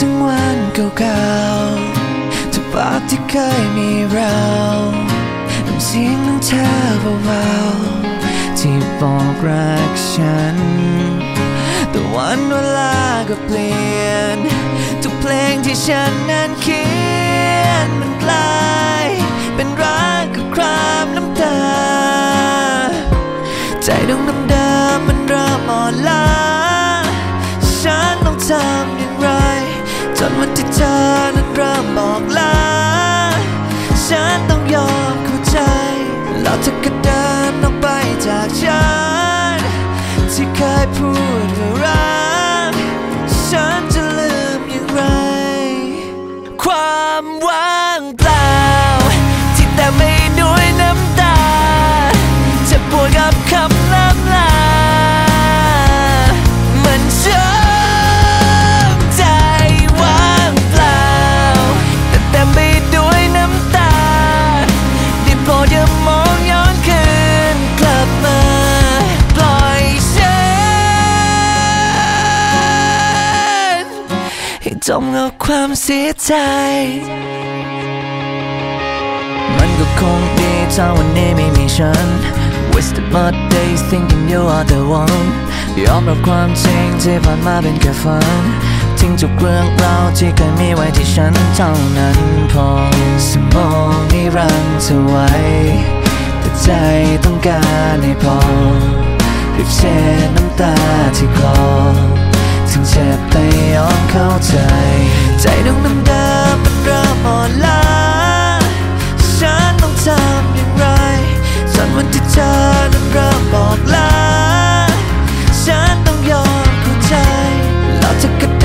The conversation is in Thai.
ถึงวันเก่าๆทุกภาพที่เคยมีเราน้ำเสียงของเธอเบาๆที่บอกรักฉัน แต่วันเวลาก็เปลี่ยน ทุกเพลงที่ฉันนั้นเขียนมันกลายเป็นรักกับครามน้ำตา ใจดวงเดิ ฉันต้องยอมเข้าใจ แล้วเธอก็เดินออกไปจากฉัน ที่เคยพูดว่ารักฉันจะลืมอย่างไร ความว่าง จมกับความเสียใจ มันก็คงดีถ้าวันนี้ไม่มีฉัน Wasted my days thinking you are the one ยอมรับความจริงที่ผ่านมาเป็นแค่ฝัน ทิ้งทุกเรื่องราวที่เคยมีไว้ที่ฉันเท่านั้นพอสมองนี่รังเธอไว้ แต่ใจต้องการให้พอรีบเช็ดน้ำตาที่คลอ ข้าใจ ใจดวงน้ำตาเมมันเริ่มอ่อนล้าฉันต้องทำอย่างไรจนวันที่เธอนั้นเริ่มบอกลาฉันต้องยอมเข้าใจเราจะกระ